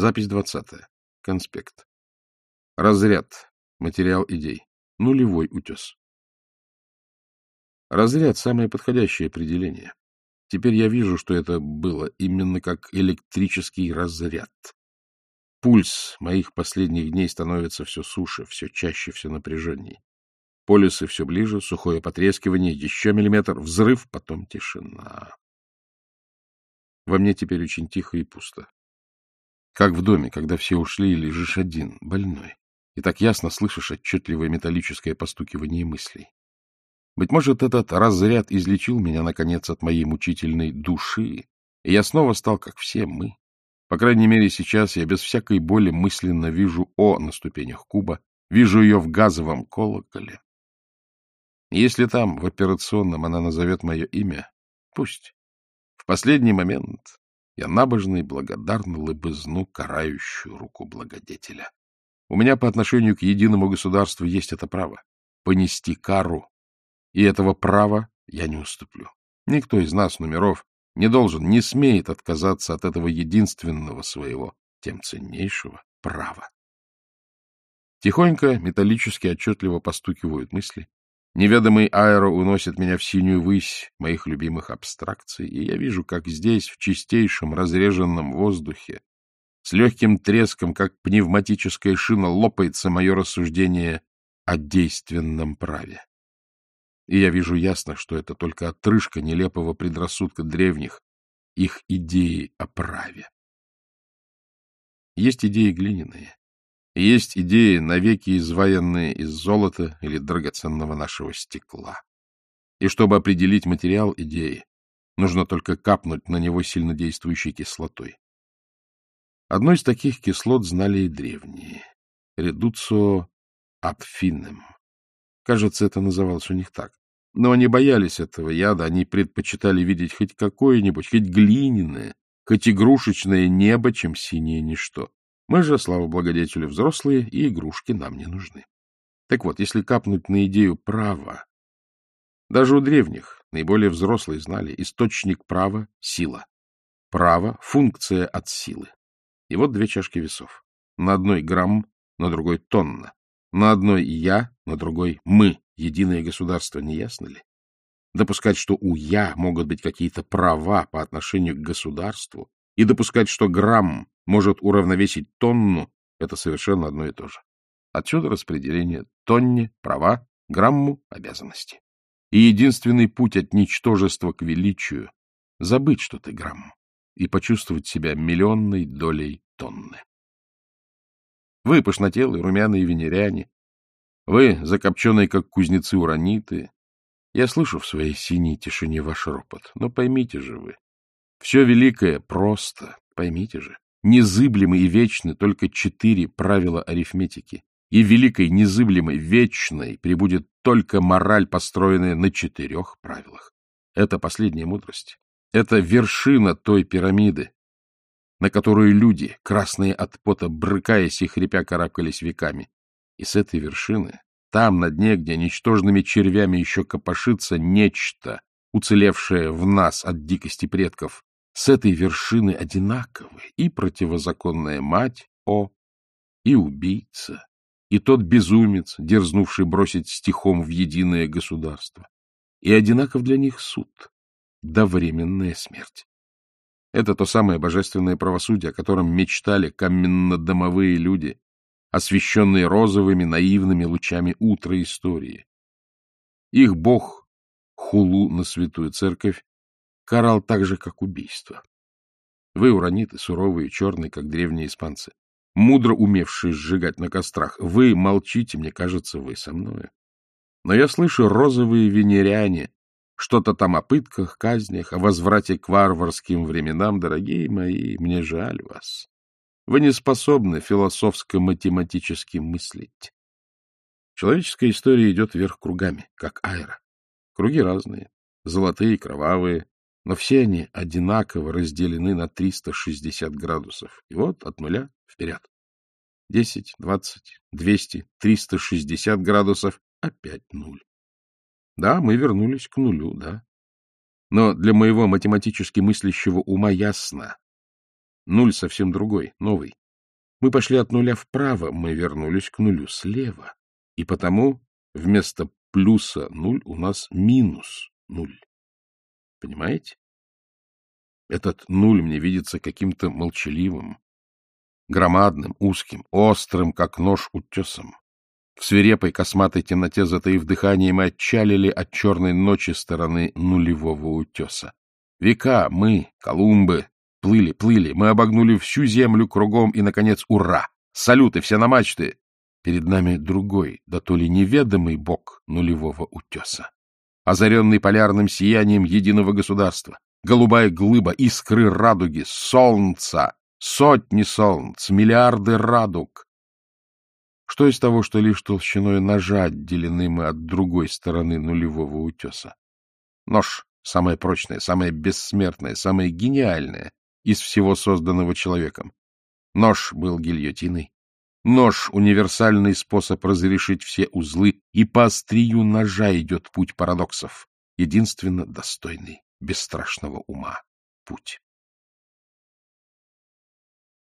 Запись двадцатая. Конспект. Разряд. Материал идей. Нулевой утес. Разряд — самое подходящее определение. Теперь я вижу, что это было именно как электрический разряд. Пульс моих последних дней становится все суше, все чаще, все напряженней. Полюсы все ближе, сухое потрескивание, еще миллиметр, взрыв, потом тишина. Во мне теперь очень тихо и пусто. Как в доме, когда все ушли и лежишь один, больной, и так ясно слышишь отчетливое металлическое постукивание мыслей. Быть может, этот разряд излечил меня, наконец, от моей мучительной души, и я снова стал, как все мы. По крайней мере, сейчас я без всякой боли мысленно вижу О на ступенях куба, вижу ее в газовом колоколе. Если там, в операционном, она назовет мое имя, пусть. В последний момент я набожно и благодарно лыбызну карающую руку благодетеля. У меня по отношению к единому государству есть это право — понести кару и этого права я не уступлю. Никто из нас, номеров, не должен, не смеет отказаться от этого единственного своего, тем ценнейшего права. Тихонько, металлически отчетливо постукивают мысли. Неведомый аэро уносит меня в синюю высь моих любимых абстракций, и я вижу, как здесь, в чистейшем разреженном воздухе, с легким треском, как пневматическая шина, лопается мое рассуждение о действенном праве. И я вижу ясно, что это только отрыжка нелепого предрассудка древних, их идеи о праве. Есть идеи глиняные, есть идеи, навеки изваянные из золота или драгоценного нашего стекла. И чтобы определить материал идеи, нужно только капнуть на него сильнодействующей кислотой. Одной из таких кислот знали и древние — редуцио апфинем. Кажется, это называлось у них так. Но они боялись этого яда, они предпочитали видеть хоть какое-нибудь, хоть глиняное, хоть игрушечное небо, чем синее ничто. Мы же, слава благодетелю, взрослые, и игрушки нам не нужны. Так вот, если капнуть на идею права, даже у древних, наиболее взрослые знали, источник права — сила. Право — функция от силы. И вот две чашки весов. На одной грамм, на другой тонна. На одной я, на другой мы единое государство, не ясно ли? Допускать, что у «я» могут быть какие-то права по отношению к государству, и допускать, что грамм может уравновесить тонну, это совершенно одно и то же. Отсюда распределение тонне — права, грамму — обязанности. И единственный путь от ничтожества к величию — забыть, что ты грамм, и почувствовать себя миллионной долей тонны. Вы, пышнотелые, румяные венеряне, вы, закопченные, как кузнецы ураниты, я слышу в своей синей тишине ваш ропот, но поймите же вы, все великое просто, поймите же, незыблемы и вечны только четыре правила арифметики, и великой, незыблемой, вечной прибудет только мораль, построенная на четырех правилах. Это последняя мудрость. Это вершина той пирамиды, на которую люди, красные от пота, брыкаясь и хрипя, карабкались веками. И с этой вершины, там, на дне, где ничтожными червями еще копошится нечто, уцелевшее в нас от дикости предков, с этой вершины одинаковы и противозаконная мать, о, и убийца, и тот безумец, дерзнувший бросить стихом в единое государство. И одинаков для них суд, да временная смерть. Это то самое божественное правосудие, о котором мечтали каменно-домовые люди, освещенные розовыми наивными лучами утра истории. Их бог, хулу на святую церковь, карал так же, как убийство. Вы, ураниты, суровые, черные, как древние испанцы, мудро умевшие сжигать на кострах, вы молчите, мне кажется, вы со мною. Но я слышу розовые венеряне, что-то там о пытках, казнях, о возврате к варварским временам, дорогие мои, мне жаль вас. Вы не способны философско-математически мыслить. Человеческая история идет вверх кругами, как аэро. Круги разные, золотые, кровавые, но все они одинаково разделены на 360 градусов. И вот от нуля вперед. 10, 20, 200, 360 градусов, опять нуль. Да, мы вернулись к нулю, да. Но для моего математически мыслящего ума ясно, Нуль совсем другой, новый. Мы пошли от нуля вправо, мы вернулись к нулю слева. И потому вместо плюса нуль у нас минус нуль. Понимаете? Этот нуль мне видится каким-то молчаливым, громадным, узким, острым, как нож утесом. В свирепой косматой темноте, затаив дыхание, мы отчалили от черной ночи стороны нулевого утеса. Века мы, Колумбы, плыли, плыли, мы обогнули всю землю кругом, и, наконец, ура! Салюты, все на мачты! Перед нами другой, да то ли неведомый бок нулевого утеса, озаренный полярным сиянием единого государства, голубая глыба, искры радуги, солнца, сотни солнц, миллиарды радуг. Что из того, что лишь толщиной ножа отделены мы от другой стороны нулевого утеса? Нож — самое прочное, самое бессмертное, самое гениальное из всего созданного человеком. Нож был гильотиной, Нож — универсальный способ разрешить все узлы, и по острию ножа идет путь парадоксов, единственно достойный бесстрашного ума путь.